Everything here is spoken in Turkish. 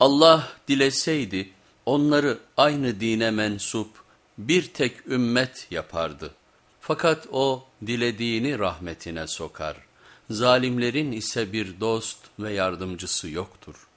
Allah dileseydi onları aynı dine mensup bir tek ümmet yapardı. Fakat o dilediğini rahmetine sokar. Zalimlerin ise bir dost ve yardımcısı yoktur.''